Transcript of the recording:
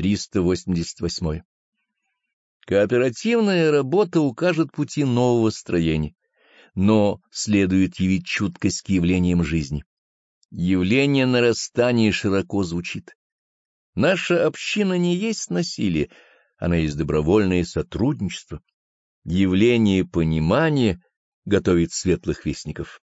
388. Кооперативная работа укажет пути нового строения, но следует явить чуткость к явлениям жизни. Явление нарастания широко звучит. Наша община не есть насилие, она есть добровольное сотрудничество. Явление понимания готовит светлых вестников.